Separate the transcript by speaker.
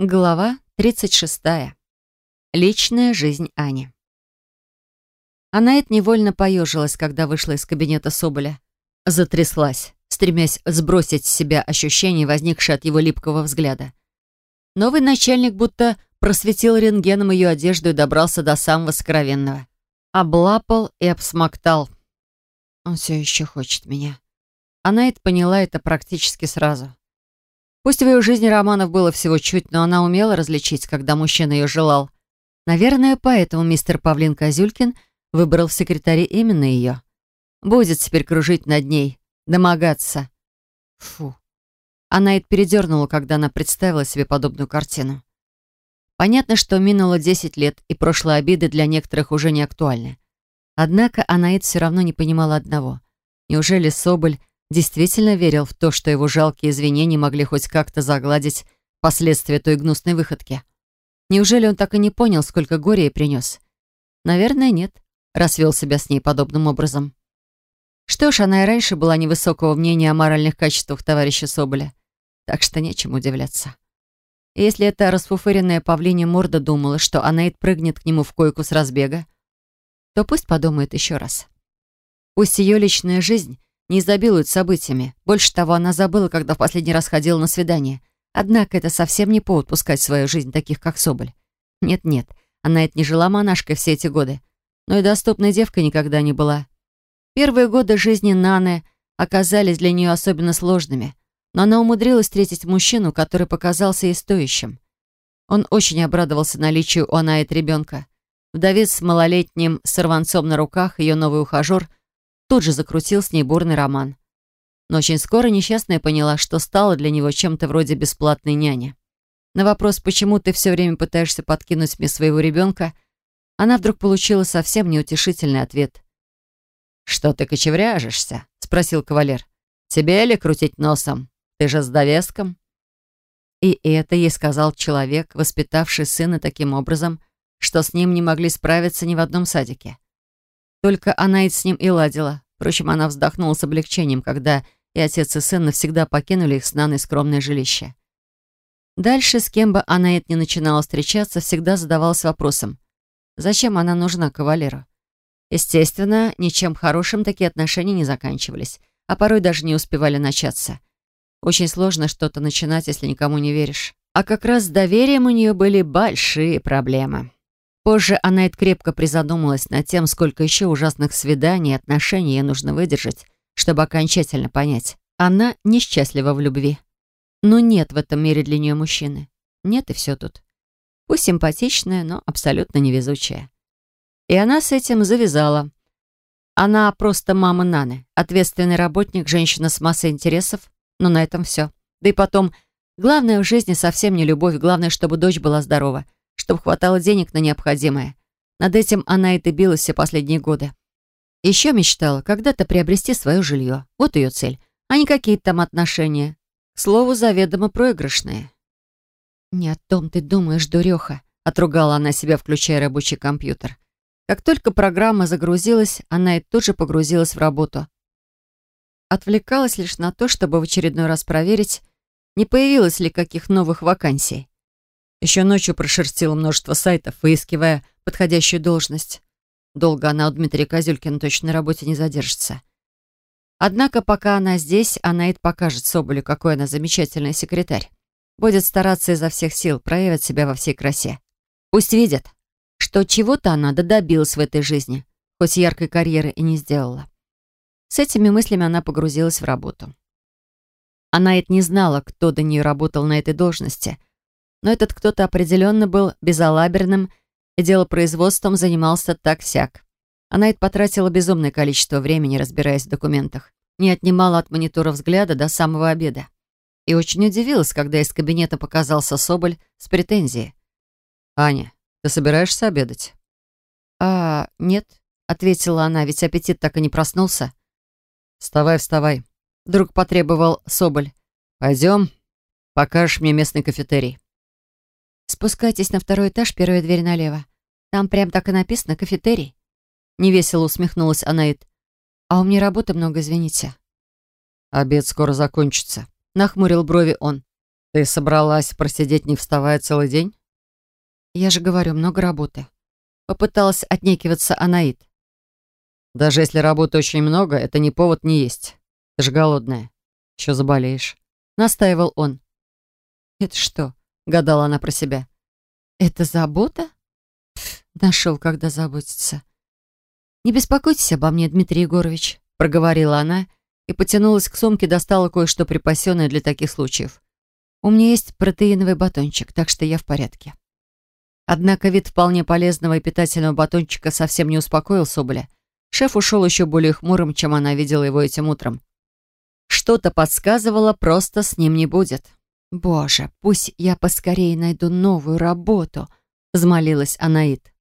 Speaker 1: Глава 36. Личная жизнь Ани. Анаит невольно поежилась, когда вышла из кабинета Соболя. Затряслась, стремясь сбросить с себя ощущение, возникшее от его липкого взгляда. Новый начальник будто просветил рентгеном ее одежду и добрался до самого сокровенного. Облапал и обсмоктал. Он все еще хочет меня. Анаит поняла это практически сразу. Пусть в ее жизни романов было всего чуть, но она умела различить, когда мужчина ее желал. Наверное, поэтому мистер Павлин Козюлькин выбрал в секретаре именно ее. Будет теперь кружить над ней, домогаться. Фу. Она это передернула, когда она представила себе подобную картину. Понятно, что минуло 10 лет, и прошлые обиды для некоторых уже не актуальны. Однако Анаид все равно не понимала одного. Неужели Соболь действительно верил в то, что его жалкие извинения могли хоть как-то загладить последствия той гнусной выходки. Неужели он так и не понял, сколько горя ей принес? Наверное, нет, раз вел себя с ней подобным образом. Что ж, она и раньше была невысокого мнения о моральных качествах товарища Соболя, так что нечем удивляться. Если эта расфуфыренная павлинья морда думала, что Анаид прыгнет к нему в койку с разбега, то пусть подумает еще раз. Пусть ее личная жизнь не изобилует событиями. Больше того, она забыла, когда в последний раз ходила на свидание. Однако это совсем не повод пускать в свою жизнь таких, как Соболь. Нет-нет, она это не жила монашкой все эти годы, но и доступной девкой никогда не была. Первые годы жизни Наны оказались для нее особенно сложными, но она умудрилась встретить мужчину, который показался ей стоящим. Он очень обрадовался наличию у Анаит ребенка. Вдовец с малолетним сорванцом на руках, ее новый ухажер, тут же закрутил с ней бурный роман. Но очень скоро несчастная поняла, что стала для него чем-то вроде бесплатной няни. На вопрос, почему ты все время пытаешься подкинуть мне своего ребенка, она вдруг получила совсем неутешительный ответ. «Что ты кочевряжешься?» — спросил кавалер. «Тебе ли крутить носом? Ты же с довеском?» И это ей сказал человек, воспитавший сына таким образом, что с ним не могли справиться ни в одном садике. Только она и с ним и ладила. Впрочем, она вздохнула с облегчением, когда и отец, и сын навсегда покинули их с Наной скромное жилище. Дальше, с кем бы Анаэт не начинала встречаться, всегда задавалась вопросом, зачем она нужна кавалеру? Естественно, ничем хорошим такие отношения не заканчивались, а порой даже не успевали начаться. Очень сложно что-то начинать, если никому не веришь. А как раз с доверием у нее были большие проблемы. Позже Анайт крепко призадумалась над тем, сколько еще ужасных свиданий и отношений ей нужно выдержать, чтобы окончательно понять. Она несчастлива в любви. Но нет в этом мире для нее мужчины. Нет и все тут. Пусть симпатичная, но абсолютно невезучая. И она с этим завязала. Она просто мама Наны, ответственный работник, женщина с массой интересов, но на этом все. Да и потом, главное в жизни совсем не любовь, главное, чтобы дочь была здорова — чтобы хватало денег на необходимое. Над этим она и добилась все последние годы. Еще мечтала когда-то приобрести свое жилье. Вот ее цель, а не какие-то там отношения. К слову, заведомо проигрышные. «Не о том ты думаешь, дуреха», — отругала она себя, включая рабочий компьютер. Как только программа загрузилась, она и тут же погрузилась в работу. Отвлекалась лишь на то, чтобы в очередной раз проверить, не появилось ли каких новых вакансий. Еще ночью прошерстила множество сайтов, выискивая подходящую должность. Долго она у Дмитрия Козюлькина точно на работе не задержится. Однако, пока она здесь, Анаид покажет Соболю, какой она замечательный секретарь. Будет стараться изо всех сил, проявить себя во всей красе. Пусть видят, что чего-то она добилась в этой жизни, хоть яркой карьеры и не сделала. С этими мыслями она погрузилась в работу. Анаид не знала, кто до нее работал на этой должности — но этот кто-то определенно был безалаберным и делопроизводством занимался так-сяк. Она это потратила безумное количество времени, разбираясь в документах. Не отнимала от монитора взгляда до самого обеда. И очень удивилась, когда из кабинета показался Соболь с претензией. «Аня, ты собираешься обедать?» «А, нет», — ответила она, ведь аппетит так и не проснулся. «Вставай, вставай», — вдруг потребовал Соболь. «Пойдем, покажешь мне местный кафетерий». Спускайтесь на второй этаж, первая дверь налево. Там прям так и написано «кафетерий». Невесело усмехнулась Анаит. «А у меня работы много, извините». «Обед скоро закончится», — нахмурил брови он. Ты собралась просидеть, не вставая целый день?
Speaker 2: Я же говорю, много работы. Попыталась отнекиваться Анаит.
Speaker 1: Даже если работы очень много, это не повод не есть. Ты же голодная. Еще заболеешь. Настаивал он.
Speaker 2: Это что?
Speaker 1: Гадала она про себя.
Speaker 2: Это забота? нашел, когда заботиться. Не беспокойтесь обо мне, Дмитрий Егорович, проговорила она и потянулась к сумке, достала кое-что припасенное для таких случаев. У меня есть протеиновый батончик, так что я в порядке. Однако вид вполне полезного и питательного батончика совсем не успокоил Соболя. Шеф ушел еще более хмурым, чем она видела его этим утром. Что-то подсказывало, просто с ним не будет. «Боже, пусть я поскорее найду новую работу», — взмолилась Анаит.